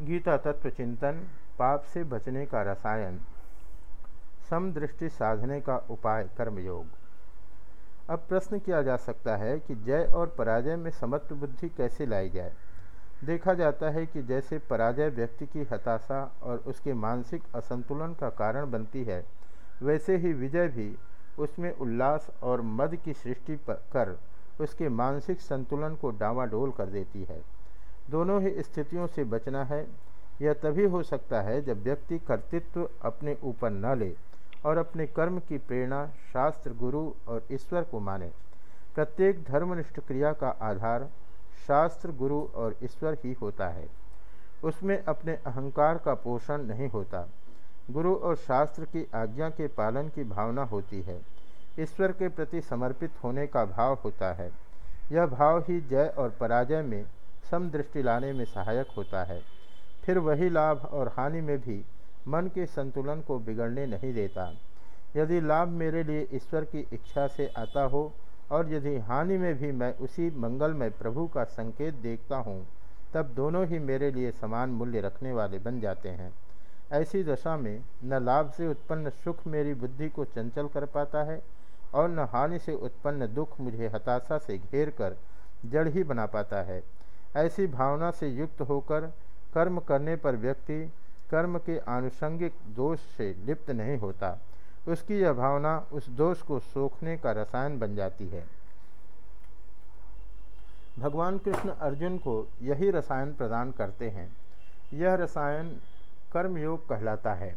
गीता तत्व चिंतन पाप से बचने का रसायन, समदृष्टि साधने का उपाय, कर्मयोग। अब प्रश्न किया जा सकता है कि जय और पराजय में समत्व बुद्धि कैसे लाई जाए? देखा जाता है कि जैसे पराजय व्यक्ति की हताशा और उसके मानसिक असंतुलन का कारण बनती है, वैसे ही विजय भी उसमें उल्लास और मद की सृष्टि कर उसके मानसिक संतुलन को डावाडोल कर देती है। दोनों ही स्थितियों से बचना है। यह तभी हो सकता है जब व्यक्ति कर्तृत्व अपने ऊपर न ले और अपने कर्म की प्रेरणा शास्त्र, गुरु और ईश्वर को माने। प्रत्येक धर्मनिष्ठ क्रिया का आधार शास्त्र, गुरु और ईश्वर ही होता है। उसमें अपने अहंकार का पोषण नहीं होता। गुरु और शास्त्र की आज्ञा के पालन की भावना होती है। ईश्वर के प्रति समर्पित होने का भाव होता है। यह भाव ही जय और पराजय में समदृष्टि लाने में सहायक होता है। फिर वही लाभ और हानि में भी मन के संतुलन को बिगड़ने नहीं देता। यदि लाभ मेरे लिए ईश्वर की इच्छा से आता हो और यदि हानि में भी मैं उसी मंगलमय प्रभु का संकेत देखता हूँ, तब दोनों ही मेरे लिए समान मूल्य रखने वाले बन जाते हैं। ऐसी दशा में न लाभ से उत्पन्न सुख मेरी बुद्धि को चंचल कर पाता है और न हानि से उत्पन्न दुख मुझे हताशा से घेर कर जड़ ही बना पाता है। ऐसी भावना से युक्त होकर कर्म करने पर व्यक्ति कर्म के आनुषंगिक दोष से लिप्त नहीं होता। उसकी यह भावना उस दोष को सोखने का रसायन बन जाती है। भगवान कृष्ण अर्जुन को यही रसायन प्रदान करते हैं। यह रसायन कर्मयोग कहलाता है।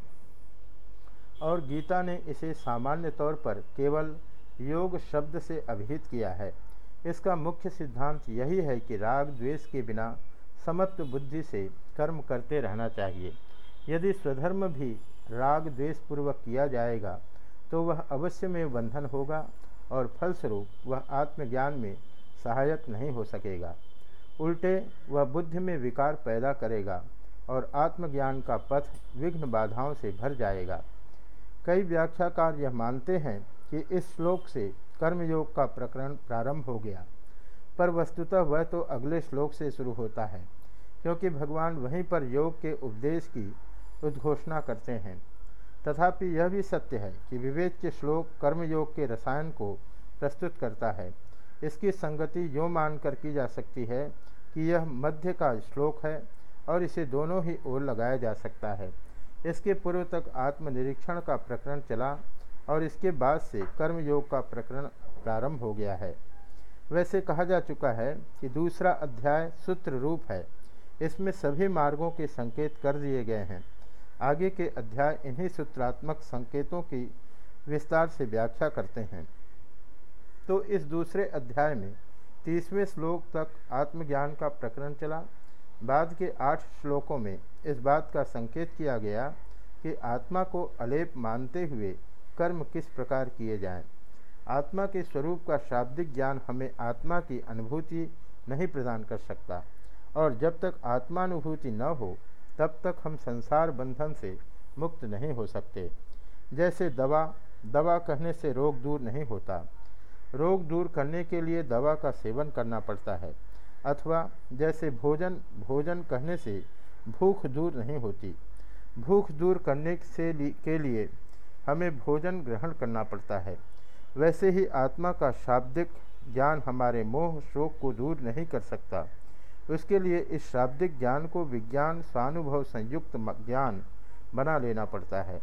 और गीता ने इसे सामान्य तौर पर केवल योग शब्द से अभिहित किया है। इसका मुख्य सिद्धांत यही है कि राग द्वेष के बिना समत्व बुद्धि से कर्म करते रहना चाहिए। यदि स्वधर्म भी राग द्वेष पूर्वक किया जाएगा तो वह अवश्य में बंधन होगा और फलस्वरूप वह आत्मज्ञान में सहायक नहीं हो सकेगा। उल्टे, वह बुद्धि में विकार पैदा करेगा और आत्मज्ञान का पथ विघ्न बाधाओं से भर जाएगा। कई व्याख्याकार यह मानते हैं कि इस श्लोक से कर्मयोग का प्रकरण प्रारंभ हो गया। पर वस्तुतः वह तो अगले श्लोक से शुरू होता है, क्योंकि भगवान वहीं पर योग के उपदेश की उद्घोषणा करते हैं। तथापि यह भी सत्य है कि विवेक के श्लोक कर्मयोग के रसायन को प्रस्तुत करता है। इसकी संगति यो मानकर की जा सकती है कि यह मध्य का श्लोक है और इसे दोनों ही ओर लगाया जा सकता है। इसके पूर्व तक आत्मनिरीक्षण का प्रकरण चला और इसके बाद से कर्मयोग का प्रकरण प्रारंभ हो गया है। वैसे कहा जा चुका है कि दूसरा अध्याय सूत्र रूप है। इसमें सभी मार्गों के संकेत कर दिए गए हैं। आगे के अध्याय इन्हीं सूत्रात्मक संकेतों की विस्तार से व्याख्या करते हैं। तो इस दूसरे अध्याय में तीसवें श्लोक तक आत्मज्ञान का प्रकरण चला। बाद के आठ श्लोकों में इस बात का संकेत किया गया कि आत्मा को अलेप मानते हुए कर्म किस प्रकार किए जाएँ। आत्मा के स्वरूप का शाब्दिक ज्ञान हमें आत्मा की अनुभूति नहीं प्रदान कर सकता और जब तक आत्मानुभूति न हो, तब तक हम संसार बंधन से मुक्त नहीं हो सकते। जैसे दवा दवा कहने से रोग दूर नहीं होता। रोग दूर करने के लिए दवा का सेवन करना पड़ता है। अथवा जैसे भोजन भोजन कहने से भूख दूर नहीं होती। भूख दूर करने से के लिए हमें भोजन ग्रहण करना पड़ता है। वैसे ही आत्मा का शाब्दिक ज्ञान हमारे मोह शोक को दूर नहीं कर सकता। उसके लिए इस शाब्दिक ज्ञान को विज्ञान स्वानुभव संयुक्त ज्ञान बना लेना पड़ता है।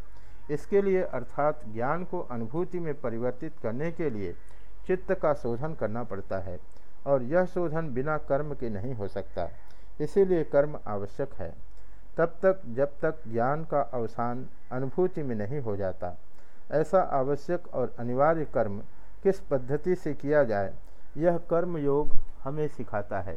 इसके लिए अर्थात ज्ञान को अनुभूति में परिवर्तित करने के लिए चित्त का शोधन करना पड़ता है और यह शोधन बिना कर्म के नहीं हो सकता। इसीलिए कर्म आवश्यक है। तब तक जब तक ज्ञान का अवसान अनुभूति में नहीं हो जाता, ऐसा आवश्यक और अनिवार्य कर्म किस पद्धति से किया जाए, यह कर्म योग हमें सिखाता है।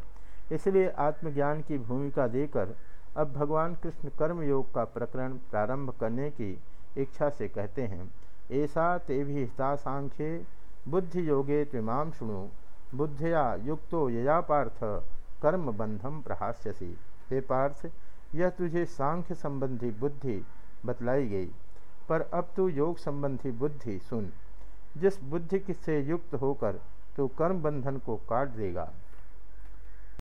इसलिए आत्मज्ञान की भूमिका देकर अब भगवान कृष्ण कर्म योग का प्रकरण प्रारंभ करने की इच्छा से कहते हैं। ऐसा ते भी हिता सांख्ये बुद्धि योगे त्विमाम शुणु, बुद्धया युक्तो यया पार्थ कर्म बंधम प्रहास्यसी। हे पार्थ यह तुझे सांख्य संबंधी बुद्धि बतलाई गई। पर अब तू योग संबंधी बुद्धि सुन। जिस बुद्धि से युक्त होकर तू कर्म बंधन को काट देगा।